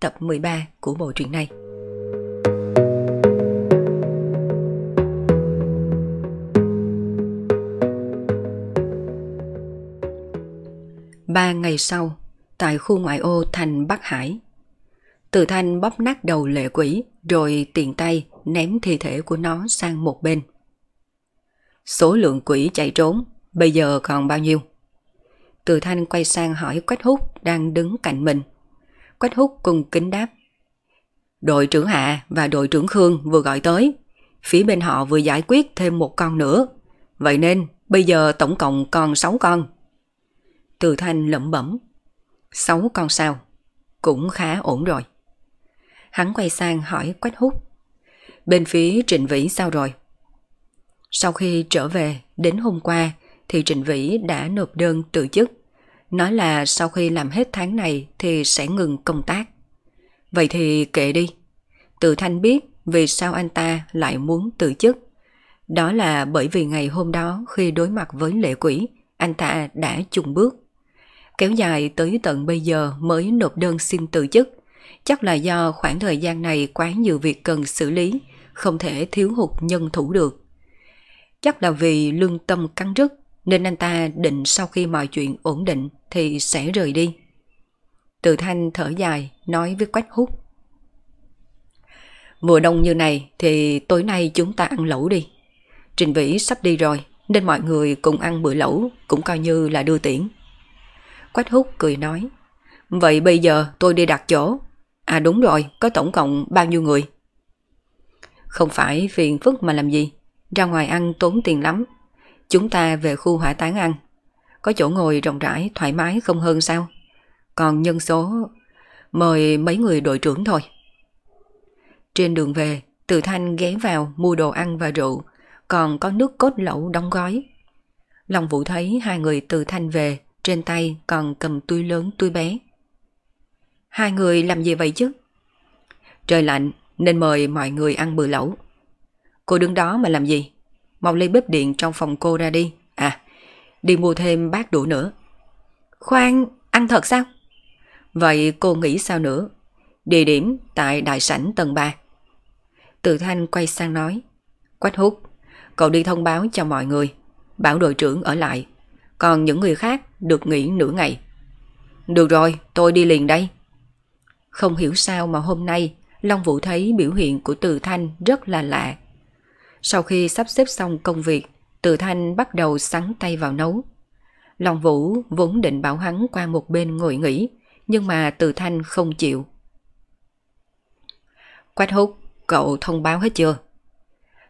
tập 13 của bộ truyện này. Ba ngày sau, tại khu ngoại ô thành Bắc Hải, Từ Thanh bóp nát đầu lệ quỷ rồi tiện tay ném thi thể của nó sang một bên. Số lượng quỷ chạy trốn bây giờ còn bao nhiêu? Từ Thanh quay sang hỏi Quách Húc đang đứng cạnh mình. Quách Húc cùng kính đáp. Đội trưởng Hạ và đội trưởng Khương vừa gọi tới. Phía bên họ vừa giải quyết thêm một con nữa. Vậy nên, bây giờ tổng cộng còn 6 con. Từ Thanh lẩm bẩm. 6 con sao? Cũng khá ổn rồi. Hắn quay sang hỏi Quách Húc. Bên phía Trịnh Vĩ sao rồi? Sau khi trở về đến hôm qua, thì Trịnh Vĩ đã nộp đơn từ chức. Nói là sau khi làm hết tháng này thì sẽ ngừng công tác. Vậy thì kệ đi. Từ Thanh biết vì sao anh ta lại muốn từ chức. Đó là bởi vì ngày hôm đó khi đối mặt với lệ quỷ, anh ta đã chùng bước. Kéo dài tới tận bây giờ mới nộp đơn xin từ chức. Chắc là do khoảng thời gian này quá nhiều việc cần xử lý, không thể thiếu hụt nhân thủ được. Chắc là vì lương tâm căng rứt nên anh ta định sau khi mọi chuyện ổn định thì sẽ rời đi. Từ thanh thở dài nói với Quách Hút. Mùa đông như này thì tối nay chúng ta ăn lẩu đi. Trình Vĩ sắp đi rồi nên mọi người cùng ăn bữa lẩu cũng coi như là đưa tiễn. Quách Hút cười nói. Vậy bây giờ tôi đi đặt chỗ. À đúng rồi, có tổng cộng bao nhiêu người? Không phải phiền phức mà làm gì. Ra ngoài ăn tốn tiền lắm. Chúng ta về khu hỏa táng ăn. Có chỗ ngồi rộng rãi, thoải mái không hơn sao? Còn nhân số... Mời mấy người đội trưởng thôi. Trên đường về, Từ Thanh ghé vào mua đồ ăn và rượu, còn có nước cốt lẩu đóng gói. Long Vũ thấy hai người Từ Thanh về, trên tay còn cầm túi lớn túi bé. Hai người làm gì vậy chứ? Trời lạnh nên mời mọi người ăn bữa lẩu. Cô đứng đó mà làm gì? Mau lấy bếp điện trong phòng cô ra đi. À, đi mua thêm bát đũa nữa. Khoan, ăn thật sao? Vậy cô nghĩ sao nữa? Địa điểm tại đại sảnh tầng 3. Từ Thanh quay sang nói. Quách hút, cậu đi thông báo cho mọi người. Bảo đội trưởng ở lại. Còn những người khác được nghỉ nửa ngày. Được rồi, tôi đi liền đây. Không hiểu sao mà hôm nay Long Vũ thấy biểu hiện của Từ Thanh rất là lạ. Sau khi sắp xếp xong công việc, Từ Thanh bắt đầu sắn tay vào nấu. Long Vũ vốn định bảo hắn qua một bên ngồi nghỉ, nhưng mà Từ Thanh không chịu. Quách hút, cậu thông báo hết chưa?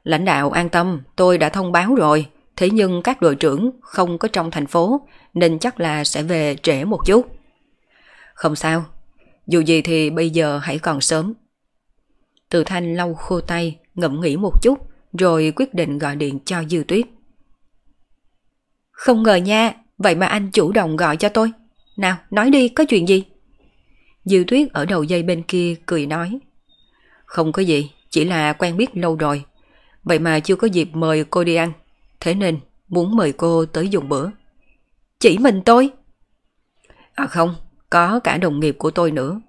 Lãnh đạo an tâm, tôi đã thông báo rồi, thế nhưng các đội trưởng không có trong thành phố nên chắc là sẽ về trễ một chút. Không sao, dù gì thì bây giờ hãy còn sớm. Từ Thanh lau khô tay, ngậm nghĩ một chút rồi quyết định gọi điện cho Dư Tuyết. Không ngờ nha, vậy mà anh chủ động gọi cho tôi. Nào, nói đi, có chuyện gì? Dư Tuyết ở đầu dây bên kia cười nói. Không có gì, chỉ là quen biết lâu rồi. Vậy mà chưa có dịp mời cô đi ăn. Thế nên muốn mời cô tới dùng bữa. Chỉ mình tôi? À không, có cả đồng nghiệp của tôi nữa.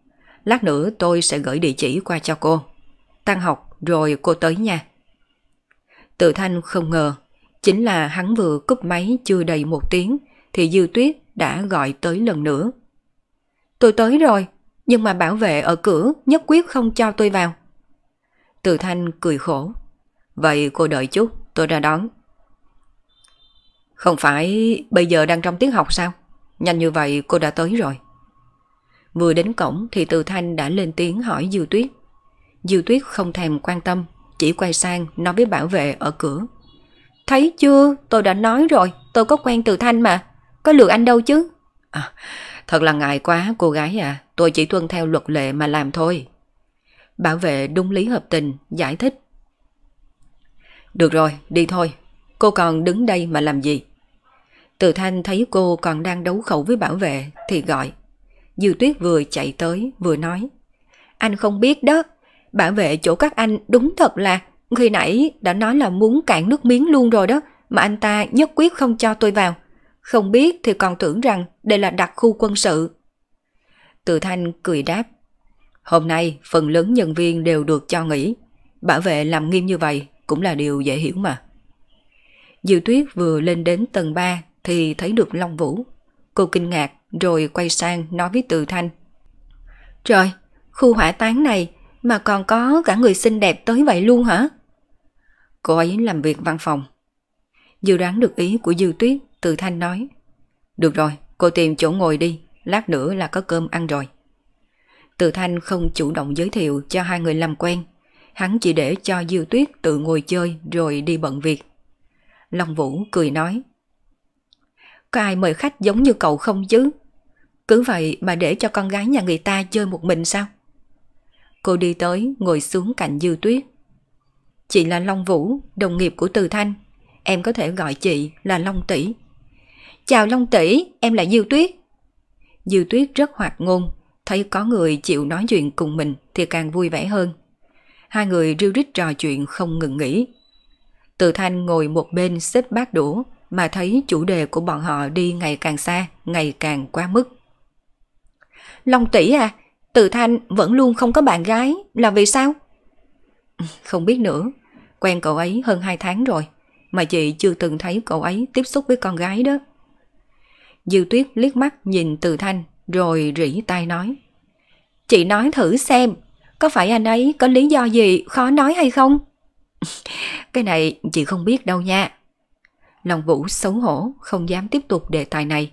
Lát nữa tôi sẽ gửi địa chỉ qua cho cô. Tăng học rồi cô tới nha. Tự thanh không ngờ, chính là hắn vừa cúp máy chưa đầy một tiếng thì Dư Tuyết đã gọi tới lần nữa. Tôi tới rồi, nhưng mà bảo vệ ở cửa nhất quyết không cho tôi vào. Từ thanh cười khổ. Vậy cô đợi chút, tôi ra đón. Không phải bây giờ đang trong tiết học sao? Nhanh như vậy cô đã tới rồi. Vừa đến cổng thì Từ Thanh đã lên tiếng hỏi Dư Tuyết. Dư Tuyết không thèm quan tâm, chỉ quay sang nói với bảo vệ ở cửa. Thấy chưa, tôi đã nói rồi, tôi có quen Từ Thanh mà, có lừa anh đâu chứ. À, thật là ngại quá cô gái à, tôi chỉ tuân theo luật lệ mà làm thôi. Bảo vệ đúng lý hợp tình, giải thích. Được rồi, đi thôi. Cô còn đứng đây mà làm gì? Từ thanh thấy cô còn đang đấu khẩu với bảo vệ thì gọi. Dư tuyết vừa chạy tới vừa nói. Anh không biết đó, bảo vệ chỗ các anh đúng thật là khi nãy đã nói là muốn cạn nước miếng luôn rồi đó mà anh ta nhất quyết không cho tôi vào. Không biết thì còn tưởng rằng đây là đặc khu quân sự. Từ thanh cười đáp. Hôm nay phần lớn nhân viên đều được cho nghỉ. Bảo vệ làm nghiêm như vậy cũng là điều dễ hiểu mà. Diệu tuyết vừa lên đến tầng 3 thì thấy được Long Vũ. Cô kinh ngạc rồi quay sang nói với Từ Thanh. Trời, khu hỏa táng này mà còn có cả người xinh đẹp tới vậy luôn hả? Cô ấy làm việc văn phòng. Dự đoán được ý của Dư Tuyết, Từ Thanh nói. Được rồi, cô tìm chỗ ngồi đi, lát nữa là có cơm ăn rồi. Từ Thanh không chủ động giới thiệu cho hai người làm quen. Hắn chỉ để cho Dư Tuyết tự ngồi chơi rồi đi bận việc. Long Vũ cười nói. Có ai mời khách giống như cậu không chứ? Cứ vậy mà để cho con gái nhà người ta chơi một mình sao? Cô đi tới ngồi xuống cạnh Dư Tuyết. Chị là Long Vũ, đồng nghiệp của Từ Thanh. Em có thể gọi chị là Long Tỷ. Chào Long Tỷ, em là Dư Tuyết. Dư Tuyết rất hoạt ngôn, thấy có người chịu nói chuyện cùng mình thì càng vui vẻ hơn. Hai người riêu rít trò chuyện không ngừng nghỉ. Từ Thanh ngồi một bên xếp bát đũa mà thấy chủ đề của bọn họ đi ngày càng xa, ngày càng quá mức. Long tỷ à, từ Thanh vẫn luôn không có bạn gái, là vì sao? Không biết nữa, quen cậu ấy hơn 2 tháng rồi, mà chị chưa từng thấy cậu ấy tiếp xúc với con gái đó. Dư Tuyết liếc mắt nhìn Từ Thanh rồi rỉ tai nói. Chị nói thử xem, có phải anh ấy có lý do gì khó nói hay không? Cái này chị không biết đâu nha. Lòng Vũ xấu hổ, không dám tiếp tục đề tài này.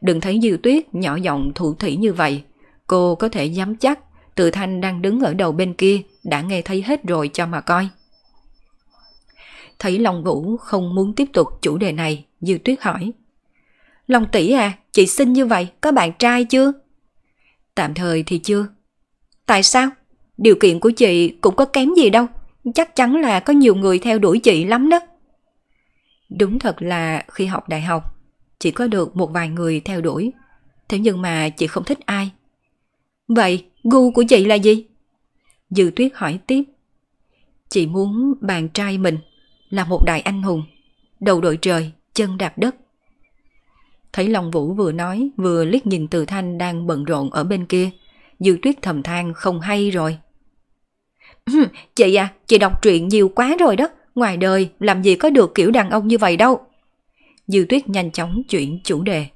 Đừng thấy Dư Tuyết nhỏ giọng thủ thủy như vậy. Cô có thể dám chắc Từ Thanh đang đứng ở đầu bên kia đã nghe thấy hết rồi cho mà coi. Thấy Long Vũ không muốn tiếp tục chủ đề này, Dư Tuyết hỏi. Long tỷ à, chị xinh như vậy, có bạn trai chưa? Tạm thời thì chưa. Tại sao? Điều kiện của chị cũng có kém gì đâu. Chắc chắn là có nhiều người theo đuổi chị lắm đó. Đúng thật là khi học đại học, chỉ có được một vài người theo đuổi. Thế nhưng mà chị không thích ai. Vậy, gu của chị là gì? Dư tuyết hỏi tiếp. Chị muốn bạn trai mình là một đại anh hùng, đầu đội trời, chân đạp đất. Thấy Long Vũ vừa nói vừa liếc nhìn Từ Thanh đang bận rộn ở bên kia. Dư tuyết thầm than không hay rồi. chị à, chị đọc truyện nhiều quá rồi đó. Ngoài đời làm gì có được kiểu đàn ông như vậy đâu. Dư tuyết nhanh chóng chuyển chủ đề.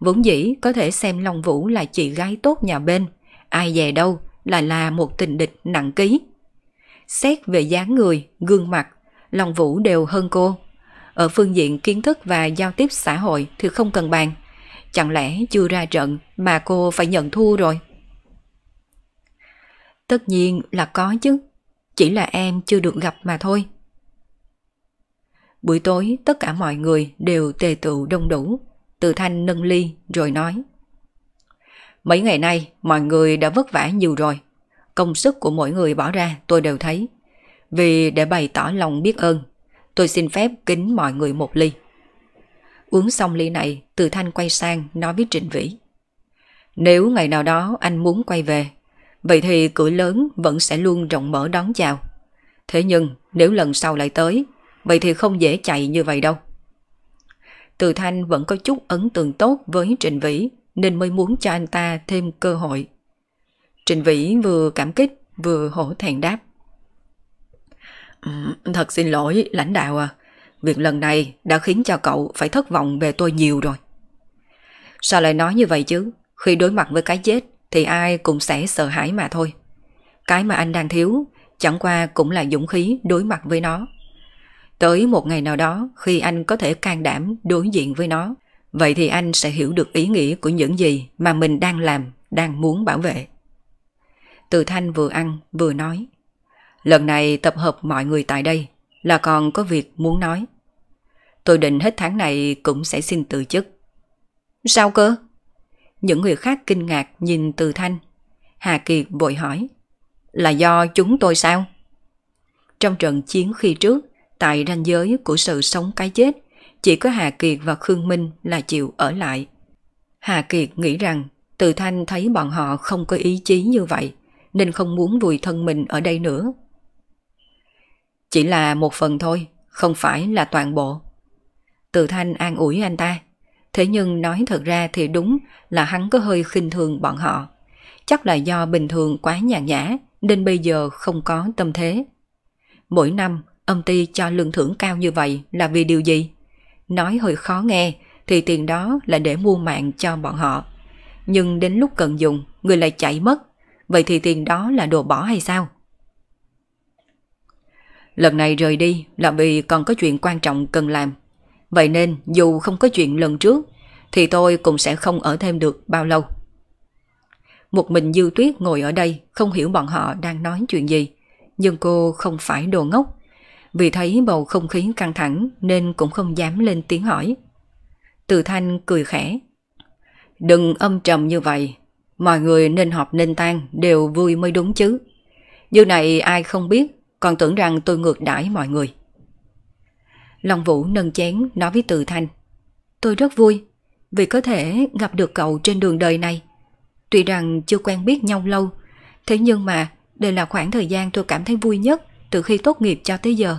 Vốn dĩ có thể xem Long Vũ là chị gái tốt nhà bên. Ai về đâu lại là một tình địch nặng ký. Xét về dáng người, gương mặt, Long Vũ đều hơn cô. Ở phương diện kiến thức và giao tiếp xã hội thì không cần bàn. Chẳng lẽ chưa ra trận mà cô phải nhận thua rồi? Tất nhiên là có chứ. Chỉ là em chưa được gặp mà thôi. Buổi tối tất cả mọi người đều tề tựu đông đủ. Từ thanh nâng ly rồi nói. Mấy ngày nay mọi người đã vất vả nhiều rồi. Công sức của mỗi người bỏ ra tôi đều thấy. Vì để bày tỏ lòng biết ơn, tôi xin phép kính mọi người một ly. Uống xong ly này, Từ Thanh quay sang nói với Trịnh Vĩ. Nếu ngày nào đó anh muốn quay về, vậy thì cửa lớn vẫn sẽ luôn rộng mở đón chào. Thế nhưng nếu lần sau lại tới, vậy thì không dễ chạy như vậy đâu. Từ Thanh vẫn có chút ấn tượng tốt với Trịnh Vĩ nên mới muốn cho anh ta thêm cơ hội. Trịnh Vĩ vừa cảm kích vừa hổ thẹn đáp. Thật xin lỗi lãnh đạo à, việc lần này đã khiến cho cậu phải thất vọng về tôi nhiều rồi. Sao lại nói như vậy chứ? Khi đối mặt với cái chết thì ai cũng sẽ sợ hãi mà thôi. Cái mà anh đang thiếu chẳng qua cũng là dũng khí đối mặt với nó. Tới một ngày nào đó khi anh có thể can đảm đối diện với nó, vậy thì anh sẽ hiểu được ý nghĩa của những gì mà mình đang làm, đang muốn bảo vệ. Từ Thanh vừa ăn vừa nói. Lần này tập hợp mọi người tại đây là còn có việc muốn nói. Tôi định hết tháng này cũng sẽ xin từ chức. Sao cơ? Những người khác kinh ngạc nhìn Từ Thanh. Hà Kiệt vội hỏi. Là do chúng tôi sao? Trong trận chiến khi trước, tại ranh giới của sự sống cái chết, chỉ có Hà Kiệt và Khương Minh là chịu ở lại. Hà Kiệt nghĩ rằng Từ Thanh thấy bọn họ không có ý chí như vậy, nên không muốn vùi thân mình ở đây nữa. Chỉ là một phần thôi, không phải là toàn bộ. Từ Thanh an ủi anh ta, thế nhưng nói thật ra thì đúng là hắn có hơi khinh thường bọn họ. Chắc là do bình thường quá nhàn nhã nên bây giờ không có tâm thế. Mỗi năm, âm ty cho lương thưởng cao như vậy là vì điều gì? Nói hơi khó nghe thì tiền đó là để mua mạng cho bọn họ. Nhưng đến lúc cần dùng, người lại chạy mất. Vậy thì tiền đó là đồ bỏ hay sao? Lần này rời đi là vì còn có chuyện quan trọng cần làm. Vậy nên dù không có chuyện lần trước thì tôi cũng sẽ không ở thêm được bao lâu. Một mình Dư Tuyết ngồi ở đây không hiểu bọn họ đang nói chuyện gì. Nhưng cô không phải đồ ngốc. Vì thấy bầu không khí căng thẳng nên cũng không dám lên tiếng hỏi. Từ Thanh cười khẽ. Đừng âm trầm như vậy. Mọi người nên họp nên tan đều vui mới đúng chứ. Như này ai không biết còn tưởng rằng tôi ngược đãi mọi người. Long Vũ nâng chén nói với Từ Thanh. Tôi rất vui vì có thể gặp được cậu trên đường đời này. Tuy rằng chưa quen biết nhau lâu, thế nhưng mà đây là khoảng thời gian tôi cảm thấy vui nhất từ khi tốt nghiệp cho tới giờ.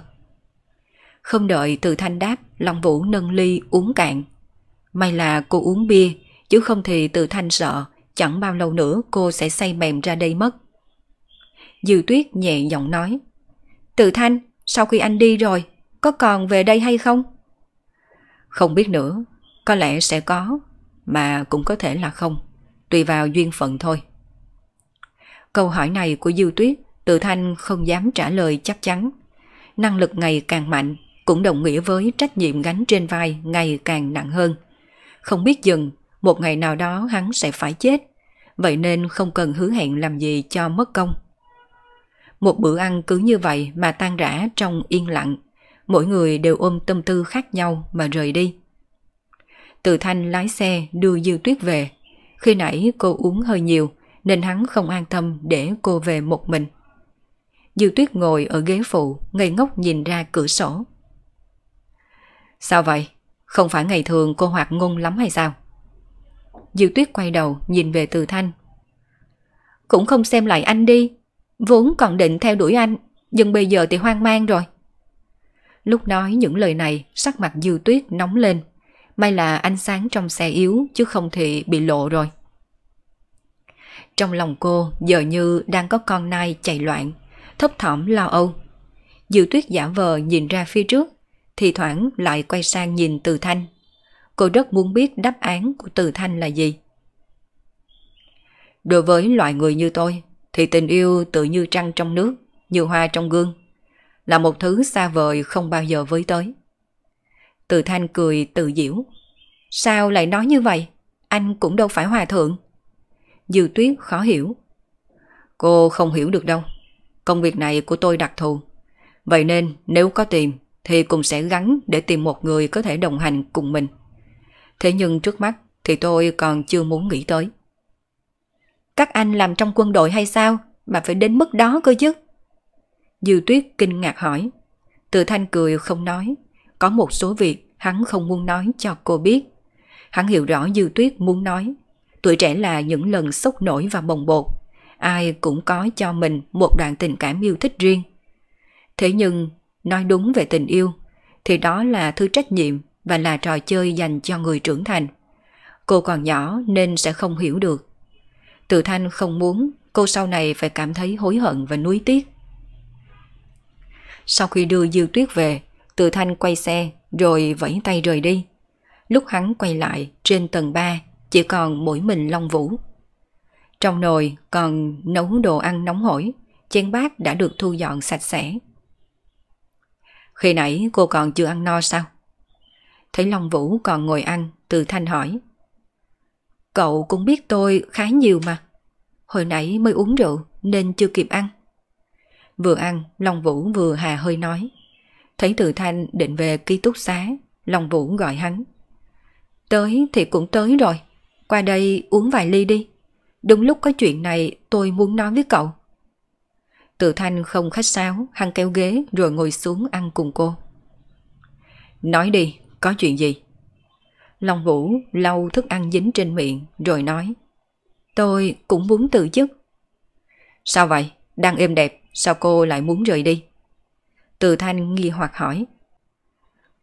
Không đợi Từ Thanh đáp, Long Vũ nâng ly uống cạn. May là cô uống bia, chứ không thì Từ Thanh sợ chẳng bao lâu nữa cô sẽ say mềm ra đây mất. Dư Tuyết nhẹ giọng nói. Từ Thanh, sau khi anh đi rồi, có còn về đây hay không? Không biết nữa, có lẽ sẽ có, mà cũng có thể là không, tùy vào duyên phận thôi. Câu hỏi này của Dư Tuyết, Từ Thanh không dám trả lời chắc chắn. Năng lực ngày càng mạnh, cũng đồng nghĩa với trách nhiệm gánh trên vai ngày càng nặng hơn. Không biết dừng, một ngày nào đó hắn sẽ phải chết, vậy nên không cần hứa hẹn làm gì cho mất công. Một bữa ăn cứ như vậy mà tan rã trong yên lặng. Mỗi người đều ôm tâm tư khác nhau mà rời đi. Từ thanh lái xe đưa Dư Tuyết về. Khi nãy cô uống hơi nhiều nên hắn không an tâm để cô về một mình. Dư Tuyết ngồi ở ghế phụ, ngây ngốc nhìn ra cửa sổ. Sao vậy? Không phải ngày thường cô hoạt ngôn lắm hay sao? Dư Tuyết quay đầu nhìn về Từ Thanh. Cũng không xem lại anh đi, Vốn còn định theo đuổi anh, nhưng bây giờ thì hoang mang rồi. Lúc nói những lời này, sắc mặt dư tuyết nóng lên. May là ánh sáng trong xe yếu chứ không thì bị lộ rồi. Trong lòng cô giờ như đang có con nai chạy loạn, thấp thỏm lo âu. Dư tuyết giả vờ nhìn ra phía trước, thì thoảng lại quay sang nhìn Từ Thanh. Cô rất muốn biết đáp án của Từ Thanh là gì. Đối với loại người như tôi, thì tình yêu tự như trăng trong nước, như hoa trong gương, là một thứ xa vời không bao giờ với tới. Từ thanh cười tự diễu. Sao lại nói như vậy? Anh cũng đâu phải hòa thượng. Dư tuyết khó hiểu. Cô không hiểu được đâu. Công việc này của tôi đặc thù. Vậy nên nếu có tìm thì cũng sẽ gắn để tìm một người có thể đồng hành cùng mình. Thế nhưng trước mắt thì tôi còn chưa muốn nghĩ tới. Các anh làm trong quân đội hay sao mà phải đến mức đó cơ chứ? Dư tuyết kinh ngạc hỏi. Từ thanh cười không nói. Có một số việc hắn không muốn nói cho cô biết. Hắn hiểu rõ Dư tuyết muốn nói. Tuổi trẻ là những lần sốc nổi và bồng bột. Ai cũng có cho mình một đoạn tình cảm yêu thích riêng. Thế nhưng, nói đúng về tình yêu, thì đó là thứ trách nhiệm và là trò chơi dành cho người trưởng thành. Cô còn nhỏ nên sẽ không hiểu được. Từ Thanh không muốn cô sau này phải cảm thấy hối hận và nuối tiếc. Sau khi đưa Dư Tuyết về, Từ Thanh quay xe rồi vẫy tay rời đi. Lúc hắn quay lại trên tầng 3 chỉ còn mỗi mình Long Vũ. Trong nồi còn nấu đồ ăn nóng hổi, chén bát đã được thu dọn sạch sẽ. Khi nãy cô còn chưa ăn no sao? Thấy Long Vũ còn ngồi ăn, Từ Thanh hỏi. Cậu cũng biết tôi khá nhiều mà. Hồi nãy mới uống rượu nên chưa kịp ăn. Vừa ăn, Long Vũ vừa hà hơi nói. Thấy Từ Thanh định về ký túc xá, Long Vũ gọi hắn. Tới thì cũng tới rồi, qua đây uống vài ly đi. Đúng lúc có chuyện này tôi muốn nói với cậu. Từ thanh không khách sáo, hắn kéo ghế rồi ngồi xuống ăn cùng cô. Nói đi, có chuyện gì? Long Vũ lau thức ăn dính trên miệng rồi nói. Tôi cũng muốn từ chức. Sao vậy? Đang êm đẹp, sao cô lại muốn rời đi? Từ thanh nghi hoặc hỏi.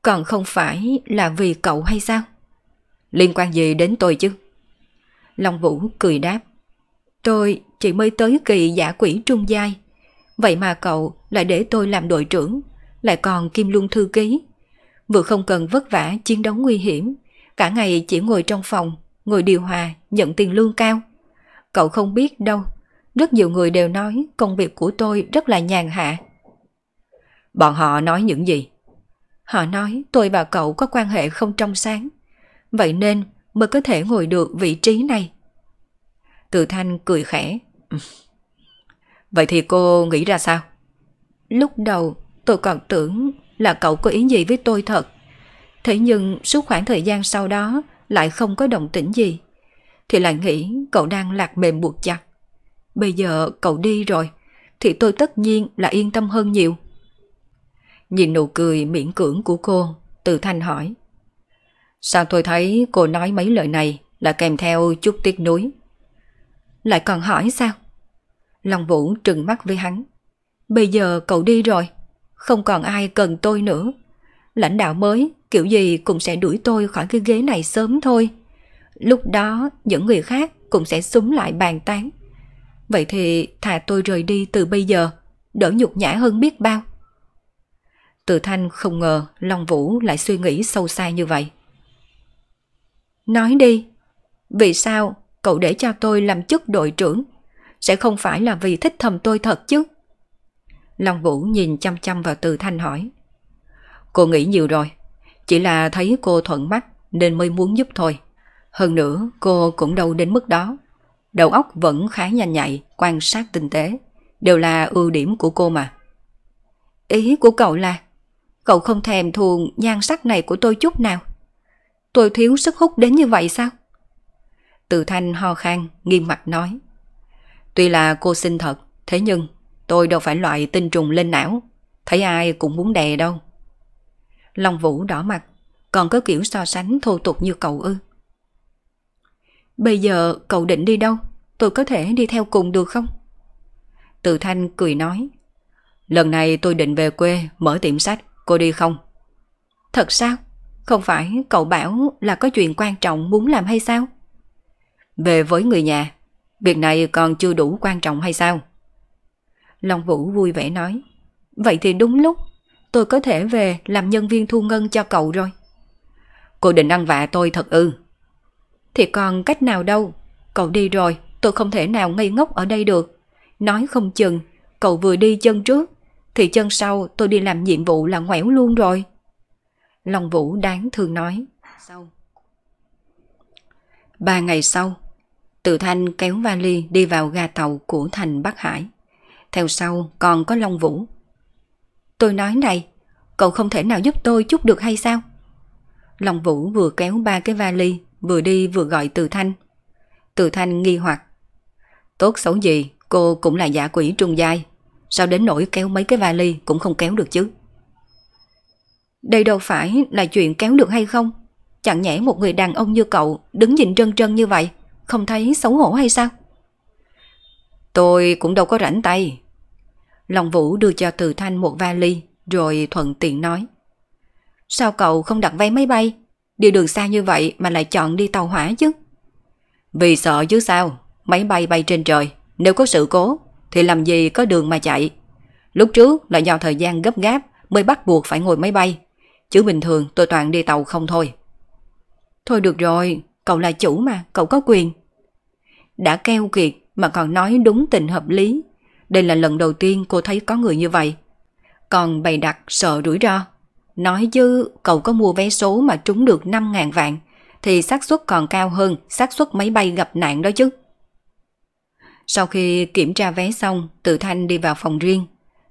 Còn không phải là vì cậu hay sao? Liên quan gì đến tôi chứ? Long Vũ cười đáp. Tôi chỉ mới tới kỳ giả quỷ trung giai. Vậy mà cậu lại để tôi làm đội trưởng, lại còn kim luân thư ký. Vừa không cần vất vả chiến đấu nguy hiểm, cả ngày chỉ ngồi trong phòng, ngồi điều hòa, nhận tiền lương cao. Cậu không biết đâu, rất nhiều người đều nói công việc của tôi rất là nhàn hạ. Bọn họ nói những gì? Họ nói tôi và cậu có quan hệ không trong sáng. Vậy nên mới có thể ngồi được vị trí này. Từ Thanh cười khẽ. Vậy thì cô nghĩ ra sao? Lúc đầu tôi còn tưởng là cậu có ý gì với tôi thật. Thế nhưng suốt khoảng thời gian sau đó lại không có động tĩnh gì. Thì lại nghĩ cậu đang lạc mềm buộc chặt. Bây giờ cậu đi rồi thì tôi tất nhiên là yên tâm hơn nhiều. Nhìn nụ cười miễn cưỡng của cô, từ thanh hỏi. Sao tôi thấy cô nói mấy lời này là kèm theo chút tiếc nuối? Lại còn hỏi sao? Long Vũ trừng mắt với hắn. Bây giờ cậu đi rồi, không còn ai cần tôi nữa. Lãnh đạo mới kiểu gì cũng sẽ đuổi tôi khỏi cái ghế này sớm thôi. Lúc đó những người khác cũng sẽ súng lại bàn tán. Vậy thì thà tôi rời đi từ bây giờ, đỡ nhục nhã hơn biết bao. Từ Thanh không ngờ Long Vũ lại suy nghĩ sâu xa như vậy. Nói đi, vì sao cậu để cho tôi làm chức đội trưởng? Sẽ không phải là vì thích thầm tôi thật chứ? Long Vũ nhìn chăm chăm vào Từ Thanh hỏi. Cô nghĩ nhiều rồi, chỉ là thấy cô thuận mắt nên mới muốn giúp thôi. Hơn nữa cô cũng đâu đến mức đó. Đầu óc vẫn khá nhanh nhạy, quan sát tinh tế. Đều là ưu điểm của cô mà. Ý của cậu là Cậu không thèm thuồng nhan sắc này của tôi chút nào. Tôi thiếu sức hút đến như vậy sao? Từ thanh ho khan, nghiêm mặt nói. Tuy là cô xinh thật, thế nhưng tôi đâu phải loại tinh trùng lên não. Thấy ai cũng muốn đè đâu. Long Vũ đỏ mặt, còn có kiểu so sánh thô tục như cậu ư. Bây giờ cậu định đi đâu? Tôi có thể đi theo cùng được không? Từ thanh cười nói. Lần này tôi định về quê mở tiệm sách. Cô đi không? Thật sao? Không phải cậu bảo là có chuyện quan trọng muốn làm hay sao? Về với người nhà, việc này còn chưa đủ quan trọng hay sao? Long Vũ vui vẻ nói. Vậy thì đúng lúc, tôi có thể về làm nhân viên thu ngân cho cậu rồi. Cô định ăn vạ tôi thật ư? Thì còn cách nào đâu, cậu đi rồi, tôi không thể nào ngây ngốc ở đây được. Nói không chừng, cậu vừa đi chân trước, thì chân sau tôi đi làm nhiệm vụ là ngoẻo luôn rồi. Long Vũ đáng thương nói. Sau. Ba ngày sau, từ Thanh kéo vali đi vào ga tàu của thành Bắc Hải. Theo sau còn có Long Vũ. Tôi nói này, cậu không thể nào giúp tôi chút được hay sao? Long Vũ vừa kéo ba cái vali, vừa đi vừa gọi Từ Thanh. Từ Thanh nghi hoặc. Tốt xấu gì, cô cũng là giả quỷ trung giai, Sao đến nỗi kéo mấy cái vali cũng không kéo được chứ? Đây đâu phải là chuyện kéo được hay không? Chẳng nhẽ một người đàn ông như cậu đứng nhìn trân trân như vậy, không thấy xấu hổ hay sao? Tôi cũng đâu có rảnh tay. Long Vũ đưa cho Từ Thanh một vali rồi thuận tiện nói. Sao cậu không đặt vé máy bay? Đi đường xa như vậy mà lại chọn đi tàu hỏa chứ? Vì sợ chứ sao, máy bay bay trên trời, nếu có sự cố thì làm gì có đường mà chạy. Lúc trước là do thời gian gấp gáp mới bắt buộc phải ngồi máy bay, chứ bình thường tôi toàn đi tàu không thôi. Thôi được rồi, cậu là chủ mà, cậu có quyền. Đã keo kiệt mà còn nói đúng tình hợp lý. Đây là lần đầu tiên cô thấy có người như vậy. Còn bày đặt sợ rủi ro. Nói chứ cậu có mua vé số mà trúng được 5.000 vạn thì xác suất còn cao hơn xác suất máy bay gặp nạn đó chứ. Sau khi kiểm tra vé xong, Tự Thanh đi vào phòng riêng.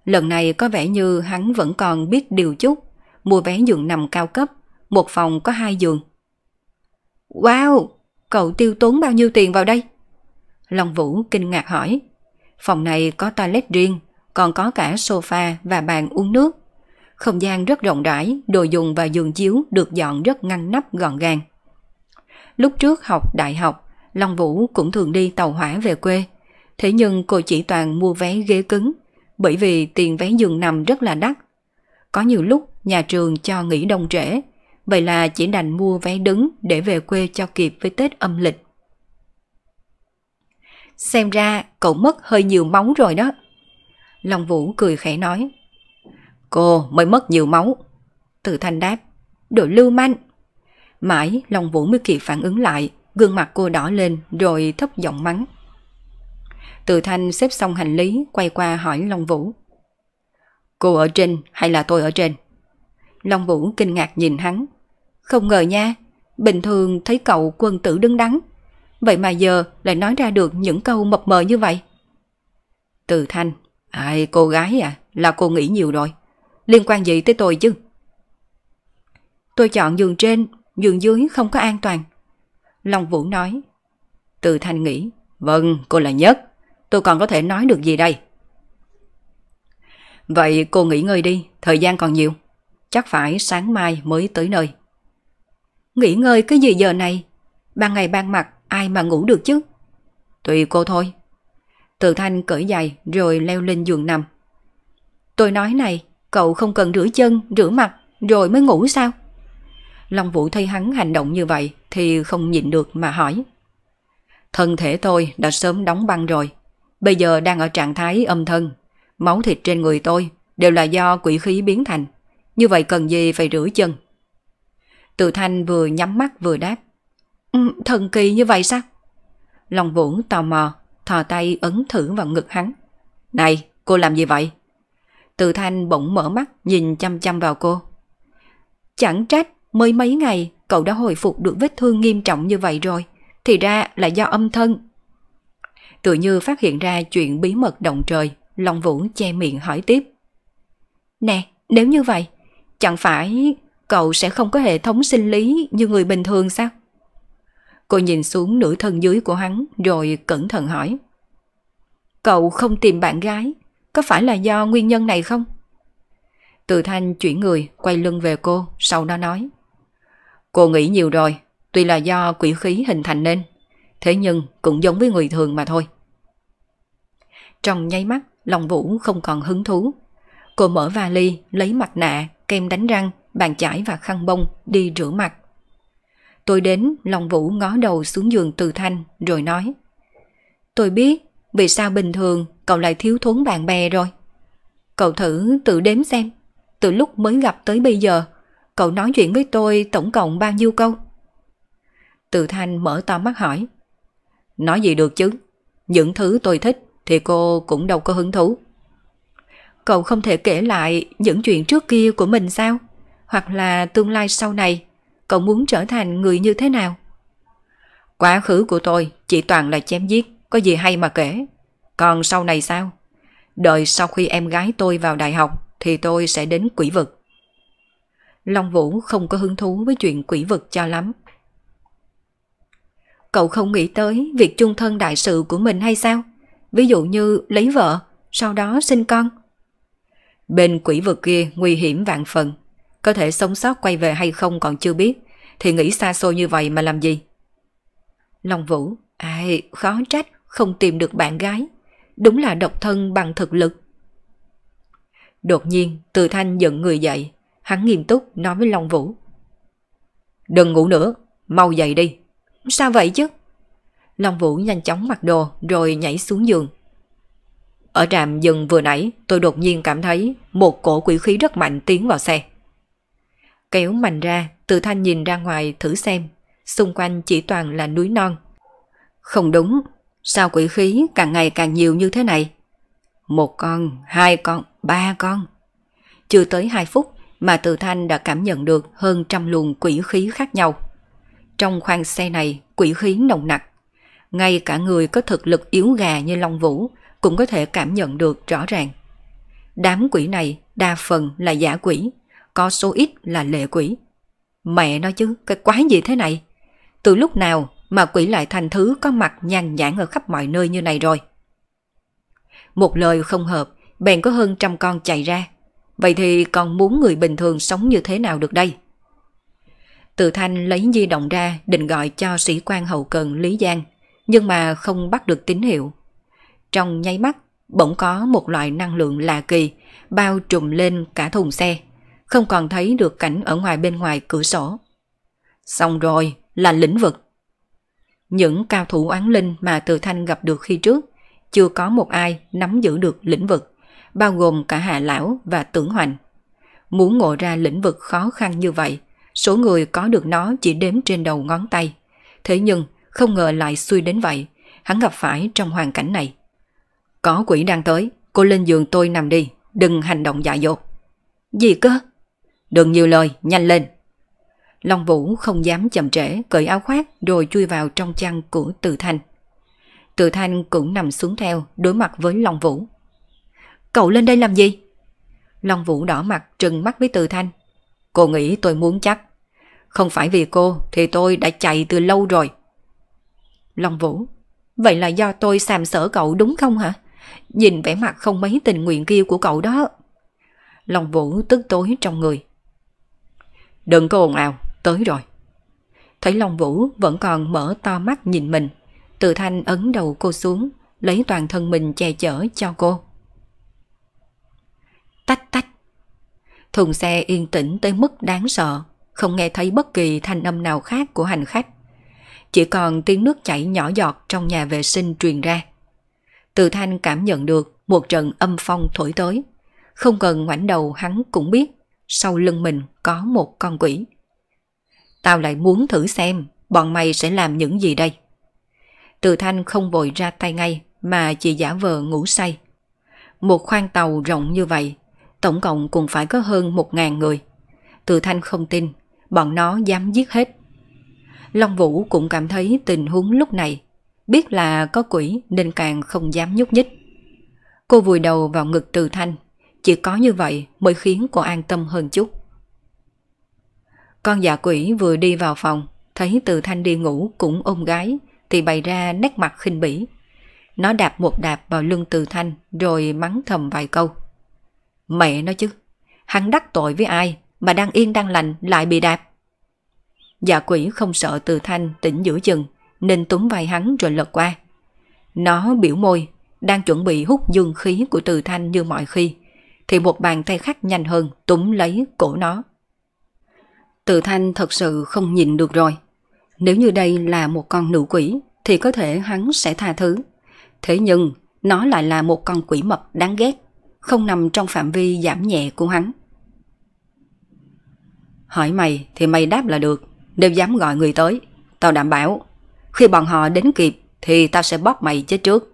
Lần này có vẻ như hắn vẫn còn biết điều chút, mua vé giường nằm cao cấp, một phòng có hai giường. Wow, cậu tiêu tốn bao nhiêu tiền vào đây? Long Vũ kinh ngạc hỏi. Phòng này có toilet riêng, còn có cả sofa và bàn uống nước. Không gian rất rộng rãi, đồ dùng và giường chiếu được dọn rất ngăn nắp gọn gàng. Lúc trước học đại học, Long Vũ cũng thường đi tàu hỏa về quê. Thế nhưng cô chỉ toàn mua vé ghế cứng, bởi vì tiền vé giường nằm rất là đắt. Có nhiều lúc nhà trường cho nghỉ đông trễ, vậy là chỉ đành mua vé đứng để về quê cho kịp với Tết âm lịch. Xem ra cậu mất hơi nhiều máu rồi đó. Long Vũ cười khẽ nói. Cô mới mất nhiều máu. Từ thanh đáp. Đồ lưu manh. Mãi Long Vũ mới kịp phản ứng lại, gương mặt cô đỏ lên rồi thấp giọng mắng. Từ thanh xếp xong hành lý quay qua hỏi Long Vũ. Cô ở trên hay là tôi ở trên? Long Vũ kinh ngạc nhìn hắn. Không ngờ nha, bình thường thấy cậu quân tử đứng đắn. Vậy mà giờ lại nói ra được những câu mập mờ như vậy. Từ thanh, ai cô gái à, là cô nghĩ nhiều rồi. Liên quan gì tới tôi chứ? Tôi chọn giường trên, giường dưới không có an toàn. Long Vũ nói. Từ thanh nghĩ, vâng, cô là nhất. Tôi còn có thể nói được gì đây? Vậy cô nghỉ ngơi đi, thời gian còn nhiều. Chắc phải sáng mai mới tới nơi. Nghỉ ngơi cái gì giờ này? Ban ngày ban mặt ai mà ngủ được chứ? Tùy cô thôi. Từ thanh cởi giày rồi leo lên giường nằm. Tôi nói này, cậu không cần rửa chân, rửa mặt rồi mới ngủ sao? Long Vũ thấy hắn hành động như vậy thì không nhịn được mà hỏi. Thân thể tôi đã sớm đóng băng rồi. Bây giờ đang ở trạng thái âm thân. Máu thịt trên người tôi đều là do quỷ khí biến thành. Như vậy cần gì phải rửa chân? Từ thanh vừa nhắm mắt vừa đáp. Ừ, thần kỳ như vậy sao? lòng Vũ tò mò, thò tay ấn thử vào ngực hắn. Này, cô làm gì vậy? Từ thanh bỗng mở mắt nhìn chăm chăm vào cô. Chẳng trách mới mấy ngày cậu đã hồi phục được vết thương nghiêm trọng như vậy rồi. Thì ra là do âm thân. Tự như phát hiện ra chuyện bí mật động trời, Long Vũ che miệng hỏi tiếp. Nè, nếu như vậy, chẳng phải cậu sẽ không có hệ thống sinh lý như người bình thường sao? Cô nhìn xuống nửa thân dưới của hắn rồi cẩn thận hỏi. Cậu không tìm bạn gái, có phải là do nguyên nhân này không? Từ thanh chuyển người, quay lưng về cô, sau đó nói. Cô nghĩ nhiều rồi, tuy là do quỷ khí hình thành nên, thế nhưng cũng giống với người thường mà thôi. Trong nháy mắt, lòng Vũ không còn hứng thú. Cô mở vali, lấy mặt nạ, kem đánh răng, bàn chải và khăn bông, đi rửa mặt. Tôi đến, lòng Vũ ngó đầu xuống giường từ thanh, rồi nói. Tôi biết, vì sao bình thường cậu lại thiếu thốn bạn bè rồi. Cậu thử tự đếm xem, từ lúc mới gặp tới bây giờ, cậu nói chuyện với tôi tổng cộng bao nhiêu câu? Từ thanh mở to mắt hỏi. Nói gì được chứ, những thứ tôi thích thì cô cũng đâu có hứng thú. Cậu không thể kể lại những chuyện trước kia của mình sao? Hoặc là tương lai sau này, cậu muốn trở thành người như thế nào? Quá khứ của tôi chỉ toàn là chém giết, có gì hay mà kể. Còn sau này sao? Đợi sau khi em gái tôi vào đại học thì tôi sẽ đến quỷ vực. Long Vũ không có hứng thú với chuyện quỷ vực cho lắm. Cậu không nghĩ tới việc chung thân đại sự của mình hay sao? Ví dụ như lấy vợ, sau đó sinh con. Bên quỷ vực kia nguy hiểm vạn phần. Có thể sống sót quay về hay không còn chưa biết. Thì nghĩ xa xôi như vậy mà làm gì? Long Vũ, ai khó trách không tìm được bạn gái. Đúng là độc thân bằng thực lực. Đột nhiên, Từ Thanh giận người dậy. Hắn nghiêm túc nói với Long Vũ. Đừng ngủ nữa, mau dậy đi. Sao vậy chứ? Long Vũ nhanh chóng mặc đồ rồi nhảy xuống giường. Ở trạm dừng vừa nãy tôi đột nhiên cảm thấy một cổ quỷ khí rất mạnh tiến vào xe. Kéo mạnh ra, từ thanh nhìn ra ngoài thử xem, xung quanh chỉ toàn là núi non. Không đúng, sao quỷ khí càng ngày càng nhiều như thế này? Một con, hai con, ba con. Chưa tới hai phút mà từ thanh đã cảm nhận được hơn trăm luồng quỷ khí khác nhau. Trong khoang xe này, quỷ khí nồng nặc. Ngay cả người có thực lực yếu gà như Long Vũ cũng có thể cảm nhận được rõ ràng. Đám quỷ này đa phần là giả quỷ, có số ít là lệ quỷ. Mẹ nói chứ, cái quái gì thế này? Từ lúc nào mà quỷ lại thành thứ có mặt nhàn nhãn ở khắp mọi nơi như này rồi? Một lời không hợp, bèn có hơn trăm con chạy ra. Vậy thì còn muốn người bình thường sống như thế nào được đây? Từ Thanh lấy di động ra định gọi cho sĩ quan hậu cần Lý Giang, nhưng mà không bắt được tín hiệu. Trong nháy mắt, bỗng có một loại năng lượng lạ kỳ bao trùm lên cả thùng xe, không còn thấy được cảnh ở ngoài bên ngoài cửa sổ. Xong rồi, là lĩnh vực. Những cao thủ oán linh mà Từ Thanh gặp được khi trước, chưa có một ai nắm giữ được lĩnh vực, bao gồm cả Hạ Lão và Tưởng Hoành. Muốn ngộ ra lĩnh vực khó khăn như vậy, số người có được nó chỉ đếm trên đầu ngón tay. Thế nhưng, không ngờ lại xui đến vậy, hắn gặp phải trong hoàn cảnh này. Có quỷ đang tới, cô lên giường tôi nằm đi, đừng hành động dại dột. Gì cơ? Đừng nhiều lời, nhanh lên. Long Vũ không dám chậm trễ, cởi áo khoác rồi chui vào trong chăn của Từ Thanh. Từ Thanh cũng nằm xuống theo, đối mặt với Long Vũ. Cậu lên đây làm gì? Long Vũ đỏ mặt trừng mắt với Từ Thanh. Cô nghĩ tôi muốn chắc. Không phải vì cô thì tôi đã chạy từ lâu rồi. Long Vũ, vậy là do tôi xàm sở cậu đúng không hả? Nhìn vẻ mặt không mấy tình nguyện kia của cậu đó. lòng Vũ tức tối trong người. Đừng có ồn ào, tới rồi. Thấy Long Vũ vẫn còn mở to mắt nhìn mình. Từ thanh ấn đầu cô xuống, lấy toàn thân mình che chở cho cô. Tách tách. Thùng xe yên tĩnh tới mức đáng sợ, không nghe thấy bất kỳ thanh âm nào khác của hành khách. Chỉ còn tiếng nước chảy nhỏ giọt trong nhà vệ sinh truyền ra. Từ thanh cảm nhận được một trận âm phong thổi tới. Không cần ngoảnh đầu hắn cũng biết sau lưng mình có một con quỷ. Tao lại muốn thử xem bọn mày sẽ làm những gì đây. Từ thanh không vội ra tay ngay mà chỉ giả vờ ngủ say. Một khoang tàu rộng như vậy, tổng cộng cũng phải có hơn một ngàn người. Từ thanh không tin, bọn nó dám giết hết. Long Vũ cũng cảm thấy tình huống lúc này, biết là có quỷ nên càng không dám nhúc nhích. Cô vùi đầu vào ngực từ thanh, chỉ có như vậy mới khiến cô an tâm hơn chút. Con dạ quỷ vừa đi vào phòng, thấy từ thanh đi ngủ cũng ôm gái, thì bày ra nét mặt khinh bỉ. Nó đạp một đạp vào lưng từ thanh rồi mắng thầm vài câu. Mẹ nó chứ, hắn đắc tội với ai mà đang yên đang lành lại bị đạp. Dạ quỷ không sợ từ thanh tỉnh giữa chừng nên túm vai hắn rồi lật qua. Nó biểu môi, đang chuẩn bị hút dương khí của từ thanh như mọi khi, thì một bàn tay khác nhanh hơn túm lấy cổ nó. Từ thanh thật sự không nhìn được rồi. Nếu như đây là một con nữ quỷ thì có thể hắn sẽ tha thứ. Thế nhưng nó lại là một con quỷ mập đáng ghét, không nằm trong phạm vi giảm nhẹ của hắn. Hỏi mày thì mày đáp là được, nếu dám gọi người tới, tao đảm bảo, khi bọn họ đến kịp thì tao sẽ bóp mày chết trước.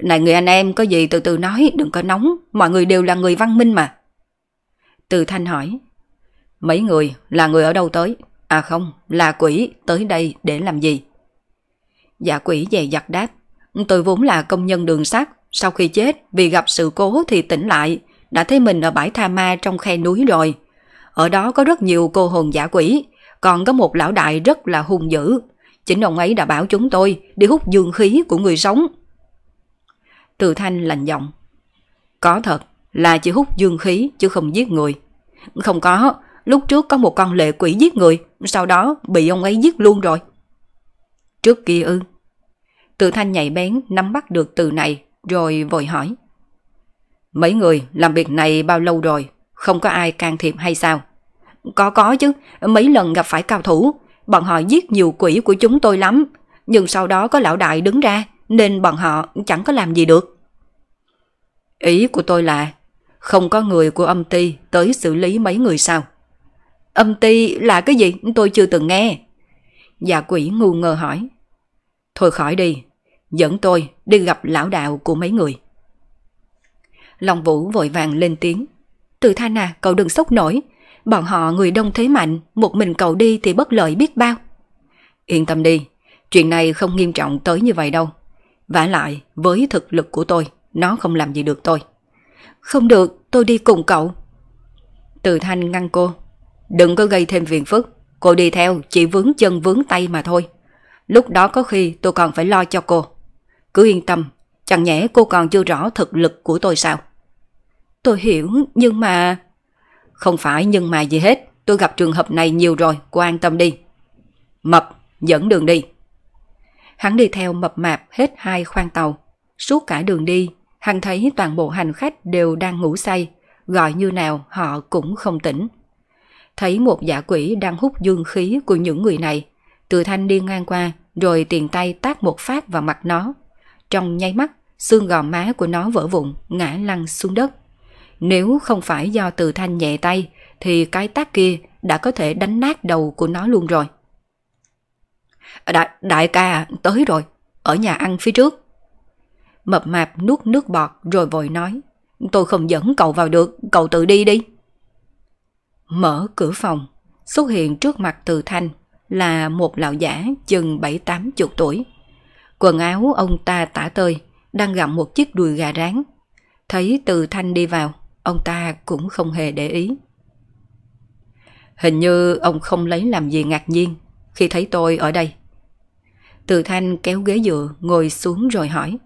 Này người anh em có gì từ từ nói, đừng có nóng, mọi người đều là người văn minh mà. Từ Thanh hỏi, mấy người là người ở đâu tới? À không, là quỷ tới đây để làm gì? Dạ quỷ dè dặt đáp, tôi vốn là công nhân đường sắt, sau khi chết vì gặp sự cố thì tỉnh lại, đã thấy mình ở bãi tha ma trong khe núi rồi. Ở đó có rất nhiều cô hồn giả quỷ, còn có một lão đại rất là hung dữ. Chính ông ấy đã bảo chúng tôi đi hút dương khí của người sống. Từ thanh lạnh giọng. Có thật là chỉ hút dương khí chứ không giết người. Không có, lúc trước có một con lệ quỷ giết người, sau đó bị ông ấy giết luôn rồi. Trước kia ư. Từ thanh nhảy bén nắm bắt được từ này rồi vội hỏi. Mấy người làm việc này bao lâu rồi, không có ai can thiệp hay sao? Có có chứ, mấy lần gặp phải cao thủ, bọn họ giết nhiều quỷ của chúng tôi lắm, nhưng sau đó có lão đại đứng ra nên bọn họ chẳng có làm gì được. Ý của tôi là không có người của âm ty tới xử lý mấy người sao? Âm ty là cái gì? Tôi chưa từng nghe. Dạ quỷ ngu ngờ hỏi. Thôi khỏi đi, dẫn tôi đi gặp lão đạo của mấy người. Long Vũ vội vàng lên tiếng. Từ thanh à, cậu đừng sốc nổi. Bọn họ người đông thế mạnh, một mình cậu đi thì bất lợi biết bao. Yên tâm đi, chuyện này không nghiêm trọng tới như vậy đâu. vả lại, với thực lực của tôi, nó không làm gì được tôi. Không được, tôi đi cùng cậu. Từ thanh ngăn cô. Đừng có gây thêm phiền phức. Cô đi theo chỉ vướng chân vướng tay mà thôi. Lúc đó có khi tôi còn phải lo cho cô. Cứ yên tâm, Chẳng nhẽ cô còn chưa rõ thực lực của tôi sao? Tôi hiểu, nhưng mà... Không phải nhưng mà gì hết, tôi gặp trường hợp này nhiều rồi, cô an tâm đi. Mập, dẫn đường đi. Hắn đi theo mập mạp hết hai khoang tàu. Suốt cả đường đi, hắn thấy toàn bộ hành khách đều đang ngủ say, gọi như nào họ cũng không tỉnh. Thấy một giả quỷ đang hút dương khí của những người này, từ thanh đi ngang qua rồi tiền tay tác một phát vào mặt nó. Trong nháy mắt, xương gò má của nó vỡ vụn, ngã lăn xuống đất. Nếu không phải do từ thanh nhẹ tay, thì cái tác kia đã có thể đánh nát đầu của nó luôn rồi. Đại, đại ca, tới rồi, ở nhà ăn phía trước. Mập mạp nuốt nước bọt rồi vội nói, tôi không dẫn cậu vào được, cậu tự đi đi. Mở cửa phòng, xuất hiện trước mặt từ thanh là một lão giả chừng bảy tám chục tuổi. Quần áo ông ta tả tơi, đang gặm một chiếc đùi gà rán. Thấy từ thanh đi vào, ông ta cũng không hề để ý. Hình như ông không lấy làm gì ngạc nhiên khi thấy tôi ở đây. Từ thanh kéo ghế dựa ngồi xuống rồi hỏi.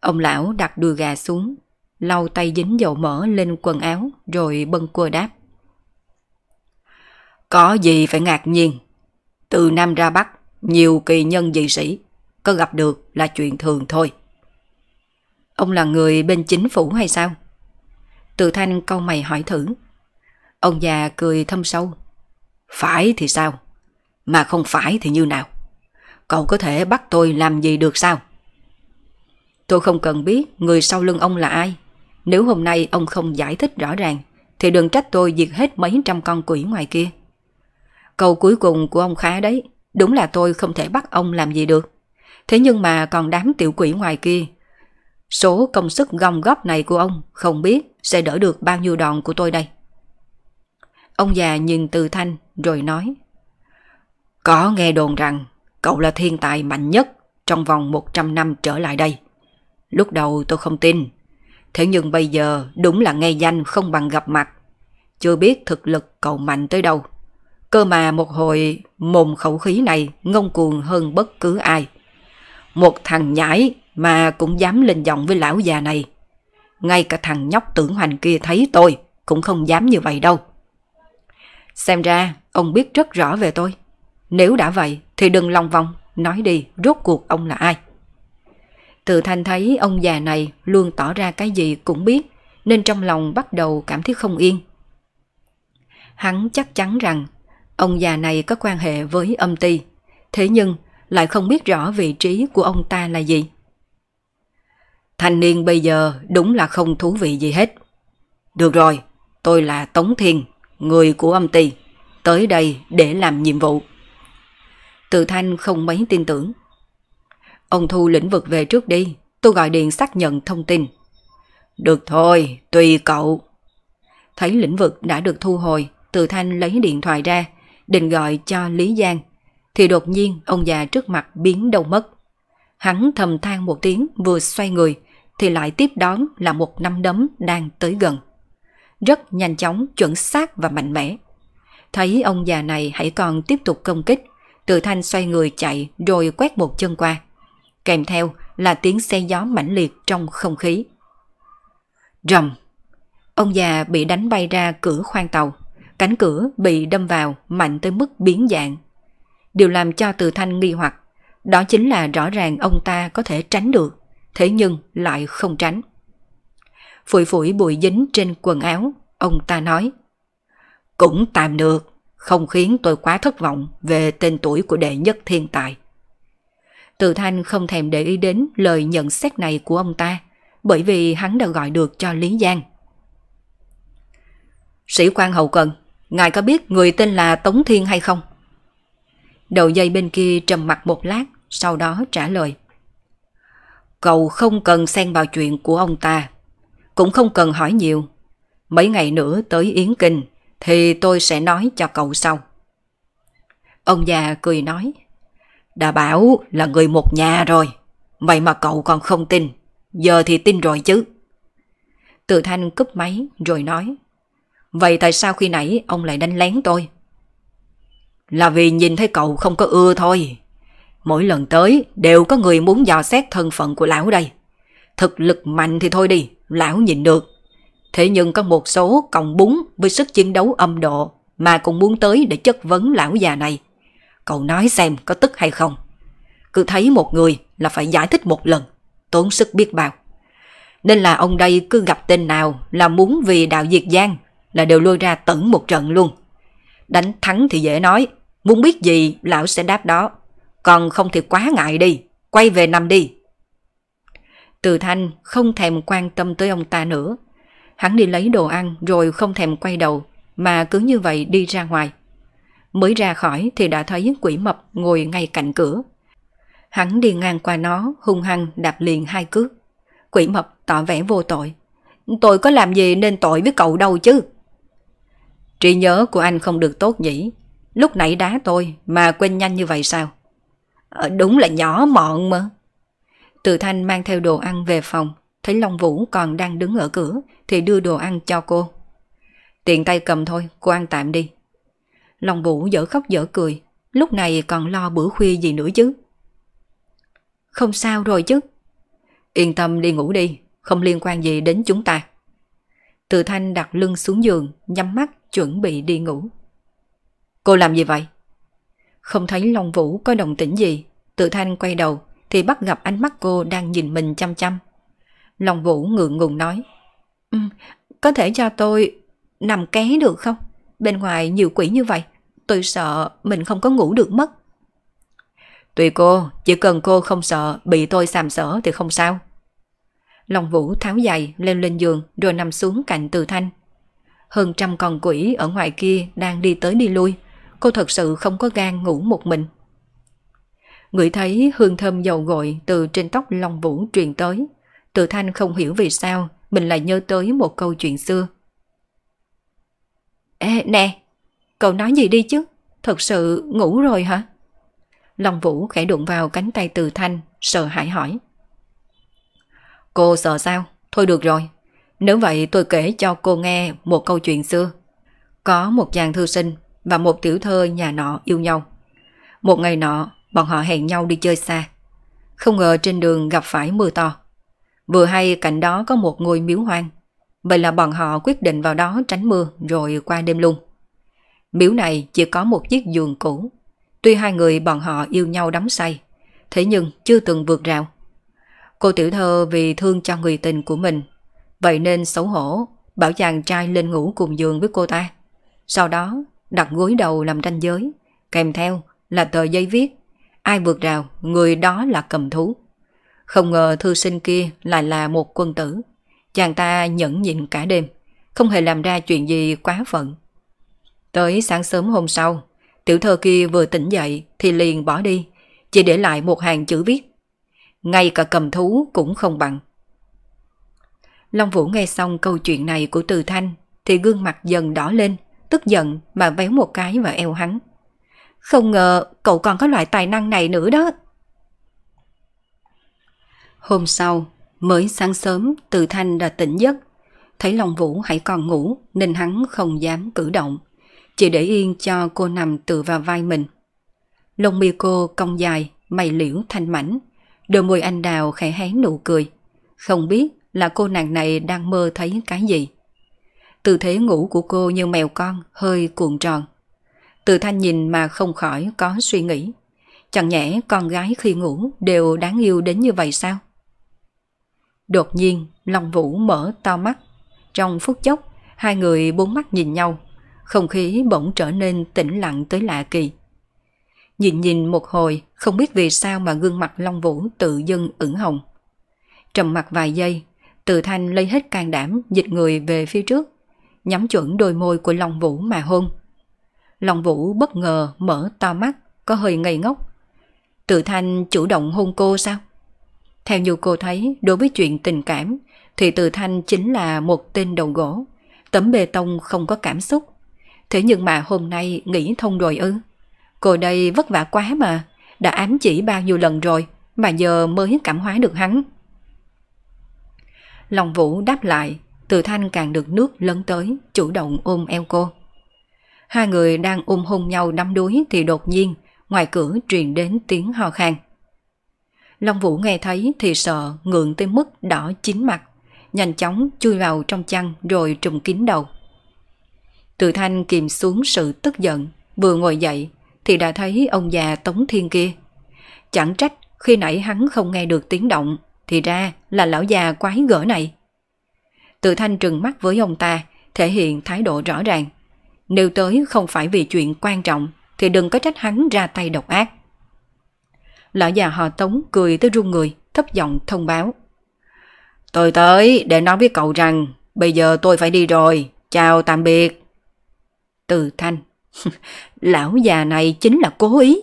Ông lão đặt đùi gà xuống, lau tay dính dầu mỡ lên quần áo rồi bâng cua đáp. Có gì phải ngạc nhiên. Từ Nam ra Bắc, nhiều kỳ nhân dị sĩ, có gặp được là chuyện thường thôi. Ông là người bên chính phủ hay sao? Từ thanh câu mày hỏi thử. Ông già cười thâm sâu. Phải thì sao? Mà không phải thì như nào? Cậu có thể bắt tôi làm gì được sao? Tôi không cần biết người sau lưng ông là ai. Nếu hôm nay ông không giải thích rõ ràng, thì đừng trách tôi diệt hết mấy trăm con quỷ ngoài kia. Câu cuối cùng của ông khá đấy, đúng là tôi không thể bắt ông làm gì được. Thế nhưng mà còn đám tiểu quỷ ngoài kia, số công sức gom góp này của ông không biết sẽ đỡ được bao nhiêu đòn của tôi đây. Ông già nhìn từ thanh rồi nói Có nghe đồn rằng cậu là thiên tài mạnh nhất trong vòng 100 năm trở lại đây. Lúc đầu tôi không tin, thế nhưng bây giờ đúng là nghe danh không bằng gặp mặt. Chưa biết thực lực cậu mạnh tới đâu. Cơ mà một hồi mồm khẩu khí này ngông cuồng hơn bất cứ ai. Một thằng nhãi mà cũng dám lên giọng với lão già này. Ngay cả thằng nhóc tưởng hoành kia thấy tôi cũng không dám như vậy đâu. Xem ra ông biết rất rõ về tôi. Nếu đã vậy thì đừng lòng vòng, nói đi rốt cuộc ông là ai. Từ thanh thấy ông già này luôn tỏ ra cái gì cũng biết nên trong lòng bắt đầu cảm thấy không yên. Hắn chắc chắn rằng Ông già này có quan hệ với âm ty, thế nhưng lại không biết rõ vị trí của ông ta là gì. Thanh niên bây giờ đúng là không thú vị gì hết. Được rồi, tôi là Tống Thiên, người của âm ty, tới đây để làm nhiệm vụ. Từ Thanh không mấy tin tưởng. Ông thu lĩnh vực về trước đi, tôi gọi điện xác nhận thông tin. Được thôi, tùy cậu. Thấy lĩnh vực đã được thu hồi, Từ Thanh lấy điện thoại ra, định gọi cho Lý Giang, thì đột nhiên ông già trước mặt biến đâu mất. Hắn thầm than một tiếng vừa xoay người, thì lại tiếp đón là một năm đấm đang tới gần. Rất nhanh chóng, chuẩn xác và mạnh mẽ. Thấy ông già này hãy còn tiếp tục công kích, tự thanh xoay người chạy rồi quét một chân qua. Kèm theo là tiếng xe gió mãnh liệt trong không khí. Rầm! Ông già bị đánh bay ra cửa khoang tàu. Cánh cửa bị đâm vào mạnh tới mức biến dạng. Điều làm cho từ thanh nghi hoặc, đó chính là rõ ràng ông ta có thể tránh được, thế nhưng lại không tránh. Phủi phủi bụi dính trên quần áo, ông ta nói. Cũng tạm được, không khiến tôi quá thất vọng về tên tuổi của đệ nhất thiên tài. Từ thanh không thèm để ý đến lời nhận xét này của ông ta, bởi vì hắn đã gọi được cho Lý Giang. Sĩ quan hậu cần, Ngài có biết người tên là Tống Thiên hay không? Đầu dây bên kia trầm mặt một lát, sau đó trả lời. Cậu không cần xen vào chuyện của ông ta, cũng không cần hỏi nhiều. Mấy ngày nữa tới Yến Kinh thì tôi sẽ nói cho cậu sau. Ông già cười nói, đã bảo là người một nhà rồi, vậy mà cậu còn không tin, giờ thì tin rồi chứ. Từ thanh cúp máy rồi nói, Vậy tại sao khi nãy ông lại đánh lén tôi? Là vì nhìn thấy cậu không có ưa thôi. Mỗi lần tới đều có người muốn dò xét thân phận của lão đây. Thực lực mạnh thì thôi đi, lão nhìn được. Thế nhưng có một số còng búng với sức chiến đấu âm độ mà cũng muốn tới để chất vấn lão già này. Cậu nói xem có tức hay không. Cứ thấy một người là phải giải thích một lần, tốn sức biết bao. Nên là ông đây cứ gặp tên nào là muốn vì đạo diệt giang là đều lôi ra tận một trận luôn. Đánh thắng thì dễ nói, muốn biết gì lão sẽ đáp đó. Còn không thì quá ngại đi, quay về nằm đi. Từ thanh không thèm quan tâm tới ông ta nữa. Hắn đi lấy đồ ăn rồi không thèm quay đầu, mà cứ như vậy đi ra ngoài. Mới ra khỏi thì đã thấy quỷ mập ngồi ngay cạnh cửa. Hắn đi ngang qua nó, hung hăng đạp liền hai cước. Quỷ mập tỏ vẻ vô tội. Tôi có làm gì nên tội với cậu đâu chứ. Trí nhớ của anh không được tốt nhỉ. Lúc nãy đá tôi mà quên nhanh như vậy sao? À, đúng là nhỏ mọn mà. Từ Thanh mang theo đồ ăn về phòng, thấy Long Vũ còn đang đứng ở cửa thì đưa đồ ăn cho cô. Tiện tay cầm thôi, cô ăn tạm đi. Long Vũ dở khóc dở cười, lúc này còn lo bữa khuya gì nữa chứ. Không sao rồi chứ. Yên tâm đi ngủ đi, không liên quan gì đến chúng ta. Từ Thanh đặt lưng xuống giường, nhắm mắt chuẩn bị đi ngủ. Cô làm gì vậy? Không thấy Long Vũ có đồng tĩnh gì, Từ Thanh quay đầu thì bắt gặp ánh mắt cô đang nhìn mình chăm chăm. Long Vũ ngượng ngùng nói, um, có thể cho tôi nằm ké được không? Bên ngoài nhiều quỷ như vậy, tôi sợ mình không có ngủ được mất. Tùy cô, chỉ cần cô không sợ bị tôi xàm sỡ thì không sao. Long Vũ tháo giày lên lên giường rồi nằm xuống cạnh Từ Thanh. Hơn trăm con quỷ ở ngoài kia đang đi tới đi lui. Cô thật sự không có gan ngủ một mình. Ngửi thấy hương thơm dầu gội từ trên tóc Long Vũ truyền tới. Từ Thanh không hiểu vì sao mình lại nhớ tới một câu chuyện xưa. Ê, nè, cậu nói gì đi chứ? Thật sự ngủ rồi hả? Long Vũ khẽ đụng vào cánh tay Từ Thanh, sợ hãi hỏi. Cô sợ sao? Thôi được rồi. Nếu vậy tôi kể cho cô nghe một câu chuyện xưa. Có một chàng thư sinh và một tiểu thơ nhà nọ yêu nhau. Một ngày nọ, bọn họ hẹn nhau đi chơi xa. Không ngờ trên đường gặp phải mưa to. Vừa hay cạnh đó có một ngôi miếu hoang. Vậy là bọn họ quyết định vào đó tránh mưa rồi qua đêm luôn. Miếu này chỉ có một chiếc giường cũ. Tuy hai người bọn họ yêu nhau đắm say, thế nhưng chưa từng vượt rào. Cô tiểu thơ vì thương cho người tình của mình, vậy nên xấu hổ, bảo chàng trai lên ngủ cùng giường với cô ta. Sau đó đặt gối đầu làm ranh giới, kèm theo là tờ giấy viết, ai vượt rào, người đó là cầm thú. Không ngờ thư sinh kia lại là một quân tử. Chàng ta nhẫn nhịn cả đêm, không hề làm ra chuyện gì quá phận. Tới sáng sớm hôm sau, tiểu thơ kia vừa tỉnh dậy thì liền bỏ đi, chỉ để lại một hàng chữ viết ngay cả cầm thú cũng không bằng. Long Vũ nghe xong câu chuyện này của Từ Thanh thì gương mặt dần đỏ lên, tức giận mà véo một cái vào eo hắn. Không ngờ cậu còn có loại tài năng này nữa đó. Hôm sau, mới sáng sớm Từ Thanh đã tỉnh giấc. Thấy Long Vũ hãy còn ngủ nên hắn không dám cử động. Chỉ để yên cho cô nằm tựa vào vai mình. Lông mi cô cong dài, mày liễu thanh mảnh, Đôi môi anh đào khẽ hé nụ cười. Không biết là cô nàng này đang mơ thấy cái gì. Tư thế ngủ của cô như mèo con, hơi cuộn tròn. Từ thanh nhìn mà không khỏi có suy nghĩ. Chẳng nhẽ con gái khi ngủ đều đáng yêu đến như vậy sao? Đột nhiên, Long Vũ mở to mắt. Trong phút chốc, hai người bốn mắt nhìn nhau. Không khí bỗng trở nên tĩnh lặng tới lạ kỳ. Nhìn nhìn một hồi, không biết vì sao mà gương mặt Long Vũ tự dưng ửng hồng. Trầm mặt vài giây, Từ Thanh lấy hết can đảm dịch người về phía trước, nhắm chuẩn đôi môi của Long Vũ mà hôn. Long Vũ bất ngờ mở to mắt, có hơi ngây ngốc. Tự Thanh chủ động hôn cô sao? Theo như cô thấy, đối với chuyện tình cảm, thì Từ Thanh chính là một tên đầu gỗ, tấm bê tông không có cảm xúc. Thế nhưng mà hôm nay nghĩ thông rồi ư? Cô đây vất vả quá mà, đã ám chỉ bao nhiêu lần rồi, mà giờ mới cảm hóa được hắn. Lòng Vũ đáp lại, từ thanh càng được nước lấn tới, chủ động ôm eo cô. Hai người đang ôm hôn nhau đắm đuối thì đột nhiên, ngoài cửa truyền đến tiếng ho khan. Long Vũ nghe thấy thì sợ ngượng tới mức đỏ chín mặt, nhanh chóng chui vào trong chăn rồi trùm kín đầu. Từ thanh kìm xuống sự tức giận, vừa ngồi dậy thì đã thấy ông già Tống Thiên kia. Chẳng trách khi nãy hắn không nghe được tiếng động, thì ra là lão già quái gở này. Từ thanh trừng mắt với ông ta, thể hiện thái độ rõ ràng. Nếu tới không phải vì chuyện quan trọng, thì đừng có trách hắn ra tay độc ác. Lão già họ Tống cười tới run người, thấp giọng thông báo. Tôi tới để nói với cậu rằng bây giờ tôi phải đi rồi, chào tạm biệt. Từ thanh, lão già này chính là cố ý.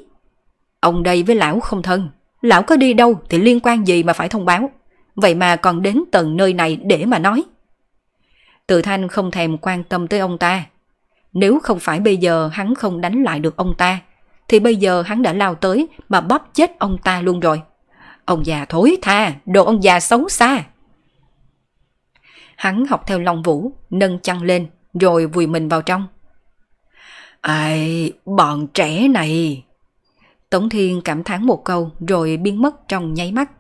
Ông đây với lão không thân, lão có đi đâu thì liên quan gì mà phải thông báo. Vậy mà còn đến tận nơi này để mà nói. Từ thanh không thèm quan tâm tới ông ta. Nếu không phải bây giờ hắn không đánh lại được ông ta, thì bây giờ hắn đã lao tới mà bóp chết ông ta luôn rồi. Ông già thối tha, đồ ông già xấu xa. Hắn học theo Long Vũ, nâng chăn lên, rồi vùi mình vào trong. Ai, bọn trẻ này! Tống Thiên cảm thán một câu rồi biến mất trong nháy mắt.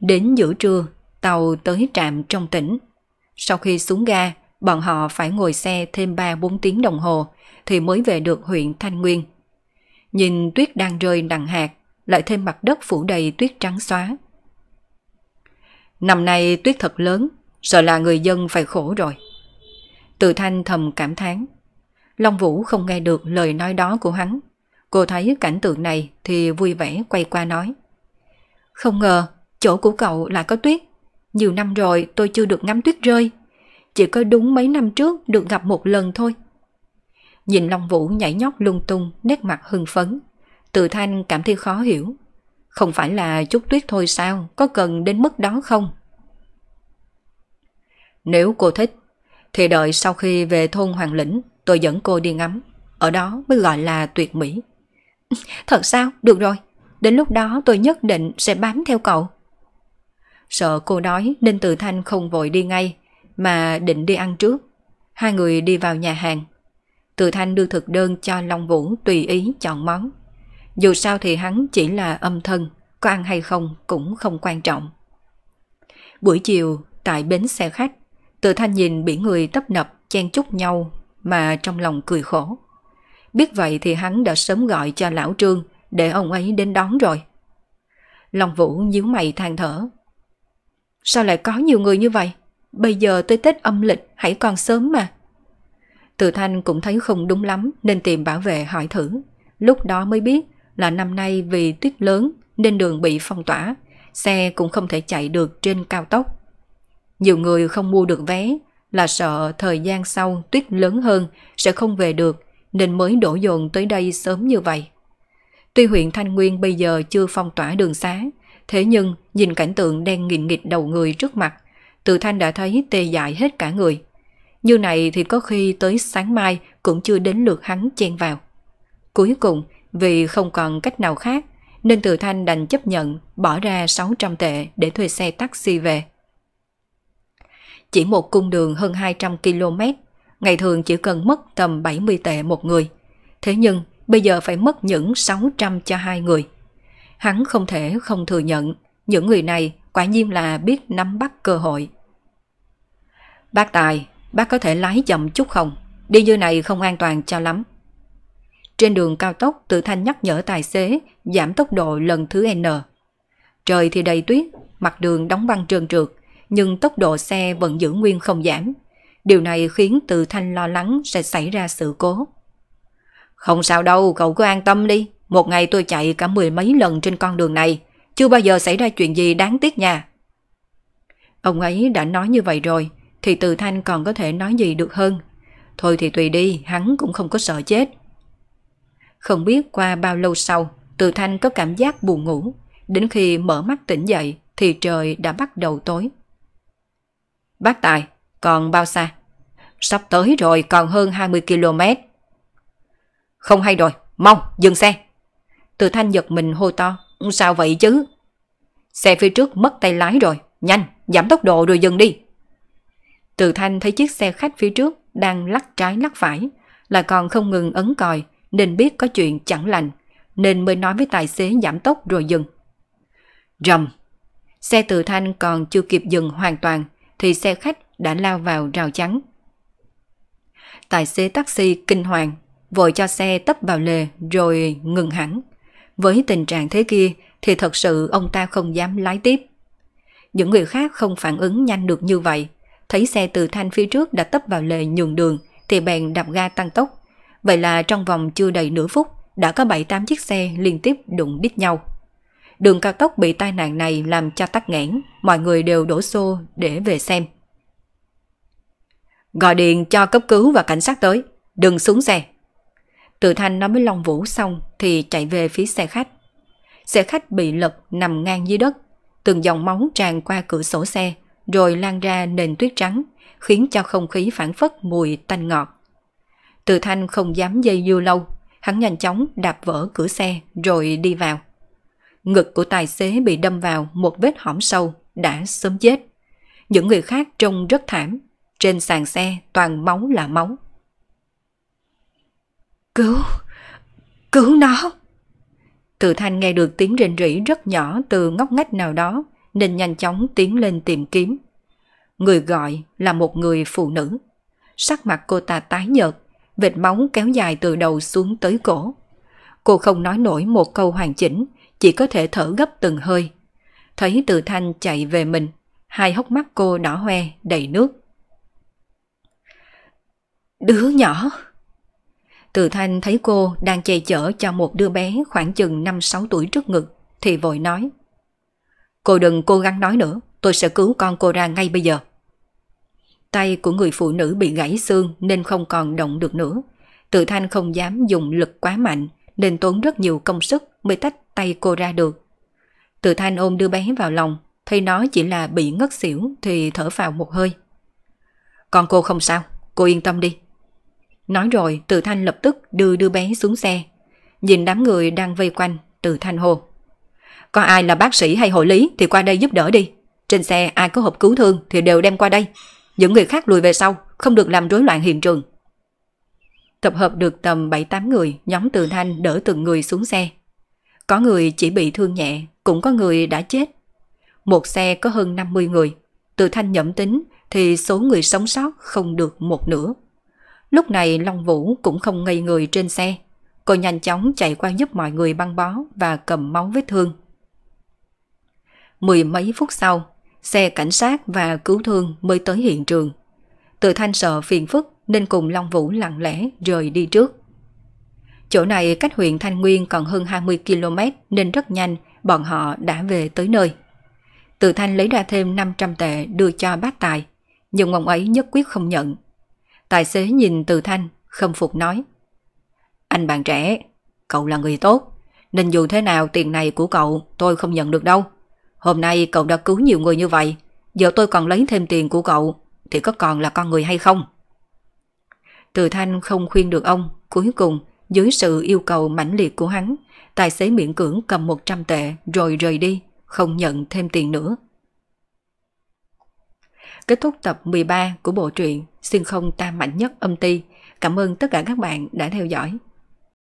Đến giữa trưa, tàu tới trạm trong tỉnh. Sau khi xuống ga, bọn họ phải ngồi xe thêm 3-4 tiếng đồng hồ thì mới về được huyện Thanh Nguyên. Nhìn tuyết đang rơi nặng hạt, lại thêm mặt đất phủ đầy tuyết trắng xóa. Năm nay tuyết thật lớn, sợ là người dân phải khổ rồi. Từ thanh thầm cảm thán. Long Vũ không nghe được lời nói đó của hắn. Cô thấy cảnh tượng này thì vui vẻ quay qua nói. Không ngờ, chỗ của cậu lại có tuyết. Nhiều năm rồi tôi chưa được ngắm tuyết rơi. Chỉ có đúng mấy năm trước được gặp một lần thôi. Nhìn Long Vũ nhảy nhót lung tung, nét mặt hưng phấn. Từ thanh cảm thấy khó hiểu. Không phải là chút tuyết thôi sao, có cần đến mức đó không? Nếu cô thích, thì đợi sau khi về thôn Hoàng Lĩnh, tôi dẫn cô đi ngắm. Ở đó mới gọi là tuyệt mỹ. Thật sao? Được rồi. Đến lúc đó tôi nhất định sẽ bám theo cậu. Sợ cô đói nên từ thanh không vội đi ngay, mà định đi ăn trước. Hai người đi vào nhà hàng. Từ thanh đưa thực đơn cho Long Vũ tùy ý chọn món. Dù sao thì hắn chỉ là âm thân, có ăn hay không cũng không quan trọng. Buổi chiều, tại bến xe khách, từ thanh nhìn biển người tấp nập chen chúc nhau mà trong lòng cười khổ. Biết vậy thì hắn đã sớm gọi cho lão trương để ông ấy đến đón rồi. Long Vũ nhíu mày than thở. Sao lại có nhiều người như vậy? Bây giờ tới Tết âm lịch hãy còn sớm mà. Từ Thanh cũng thấy không đúng lắm nên tìm bảo vệ hỏi thử. Lúc đó mới biết là năm nay vì tuyết lớn nên đường bị phong tỏa, xe cũng không thể chạy được trên cao tốc. Nhiều người không mua được vé là sợ thời gian sau tuyết lớn hơn sẽ không về được nên mới đổ dồn tới đây sớm như vậy. Tuy huyện Thanh Nguyên bây giờ chưa phong tỏa đường xá, thế nhưng nhìn cảnh tượng đen nghìn nghịt đầu người trước mặt, Từ Thanh đã thấy tê dại hết cả người. Như này thì có khi tới sáng mai cũng chưa đến lượt hắn chen vào. Cuối cùng, vì không còn cách nào khác, nên Từ Thanh đành chấp nhận bỏ ra 600 tệ để thuê xe taxi về. Chỉ một cung đường hơn 200 km, ngày thường chỉ cần mất tầm 70 tệ một người. Thế nhưng bây giờ phải mất những 600 cho hai người. Hắn không thể không thừa nhận, những người này quả nhiên là biết nắm bắt cơ hội. Bác Tài, bác có thể lái chậm chút không? Đi như này không an toàn cho lắm. Trên đường cao tốc, từ thanh nhắc nhở tài xế giảm tốc độ lần thứ N. Trời thì đầy tuyết, mặt đường đóng băng trơn trượt, nhưng tốc độ xe vẫn giữ nguyên không giảm. Điều này khiến Từ Thanh lo lắng sẽ xảy ra sự cố. Không sao đâu, cậu cứ an tâm đi. Một ngày tôi chạy cả mười mấy lần trên con đường này, chưa bao giờ xảy ra chuyện gì đáng tiếc nha. Ông ấy đã nói như vậy rồi, thì Từ Thanh còn có thể nói gì được hơn. Thôi thì tùy đi, hắn cũng không có sợ chết. Không biết qua bao lâu sau, Từ Thanh có cảm giác buồn ngủ. Đến khi mở mắt tỉnh dậy thì trời đã bắt đầu tối. Bác Tài, còn bao xa? Sắp tới rồi, còn hơn 20 km. Không hay rồi, mau, dừng xe. Từ thanh giật mình hô to, sao vậy chứ? Xe phía trước mất tay lái rồi, nhanh, giảm tốc độ rồi dừng đi. Từ thanh thấy chiếc xe khách phía trước đang lắc trái lắc phải, lại còn không ngừng ấn còi, nên biết có chuyện chẳng lành, nên mới nói với tài xế giảm tốc rồi dừng. Rầm! Xe từ thanh còn chưa kịp dừng hoàn toàn thì xe khách đã lao vào rào chắn. Tài xế taxi kinh hoàng, vội cho xe tấp vào lề rồi ngừng hẳn. Với tình trạng thế kia thì thật sự ông ta không dám lái tiếp. Những người khác không phản ứng nhanh được như vậy, thấy xe từ thanh phía trước đã tấp vào lề nhường đường thì bèn đạp ga tăng tốc. Vậy là trong vòng chưa đầy nửa phút đã có 7-8 chiếc xe liên tiếp đụng đít nhau. Đường cao tốc bị tai nạn này làm cho tắc nghẽn, mọi người đều đổ xô để về xem. Gọi điện cho cấp cứu và cảnh sát tới, đừng xuống xe. Từ thanh nói với Long Vũ xong thì chạy về phía xe khách. Xe khách bị lật nằm ngang dưới đất, từng dòng máu tràn qua cửa sổ xe, rồi lan ra nền tuyết trắng, khiến cho không khí phản phất mùi tanh ngọt. Từ thanh không dám dây dưa lâu, hắn nhanh chóng đạp vỡ cửa xe rồi đi vào. Ngực của tài xế bị đâm vào một vết hõm sâu, đã sớm chết. Những người khác trông rất thảm, trên sàn xe toàn máu là máu. Cứu! Cứu nó! Từ thanh nghe được tiếng rên rỉ rất nhỏ từ ngóc ngách nào đó nên nhanh chóng tiến lên tìm kiếm. Người gọi là một người phụ nữ. Sắc mặt cô ta tái nhợt, vệt máu kéo dài từ đầu xuống tới cổ. Cô không nói nổi một câu hoàn chỉnh, chỉ có thể thở gấp từng hơi. Thấy từ thanh chạy về mình, hai hốc mắt cô đỏ hoe, đầy nước. Đứa nhỏ! Từ thanh thấy cô đang chạy chở cho một đứa bé khoảng chừng 5-6 tuổi trước ngực, thì vội nói. Cô đừng cố gắng nói nữa, tôi sẽ cứu con cô ra ngay bây giờ. Tay của người phụ nữ bị gãy xương nên không còn động được nữa. Tự thanh không dám dùng lực quá mạnh nên tốn rất nhiều công sức mới tách tay cô ra được. Tự thanh ôm đưa bé vào lòng, thấy nó chỉ là bị ngất xỉu thì thở vào một hơi. Con cô không sao, cô yên tâm đi. Nói rồi từ thanh lập tức đưa đưa bé xuống xe. Nhìn đám người đang vây quanh, từ thanh hồ. Có ai là bác sĩ hay hộ lý thì qua đây giúp đỡ đi. Trên xe ai có hộp cứu thương thì đều đem qua đây. Những người khác lùi về sau, không được làm rối loạn hiện trường. Tập hợp được tầm 7-8 người, nhóm từ thanh đỡ từng người xuống xe. Có người chỉ bị thương nhẹ, cũng có người đã chết. Một xe có hơn 50 người. Từ thanh nhậm tính thì số người sống sót không được một nửa. Lúc này Long Vũ cũng không ngây người trên xe. Cô nhanh chóng chạy qua giúp mọi người băng bó và cầm máu vết thương. Mười mấy phút sau, xe cảnh sát và cứu thương mới tới hiện trường. Từ thanh sợ phiền phức nên cùng Long Vũ lặng lẽ rời đi trước. Chỗ này cách huyện Thanh Nguyên còn hơn 20 km nên rất nhanh bọn họ đã về tới nơi. Từ thanh lấy ra thêm 500 tệ đưa cho bác tài, nhưng ông ấy nhất quyết không nhận. Tài xế nhìn từ thanh, không phục nói. Anh bạn trẻ, cậu là người tốt, nên dù thế nào tiền này của cậu tôi không nhận được đâu. Hôm nay cậu đã cứu nhiều người như vậy, giờ tôi còn lấy thêm tiền của cậu, thì có còn là con người hay không? Từ thanh không khuyên được ông, cuối cùng, dưới sự yêu cầu mãnh liệt của hắn, tài xế miễn cưỡng cầm 100 tệ rồi rời đi, không nhận thêm tiền nữa. Kết thúc tập 13 của bộ truyện Xuyên không tam mạnh nhất âm ti. Cảm ơn tất cả các bạn đã theo dõi.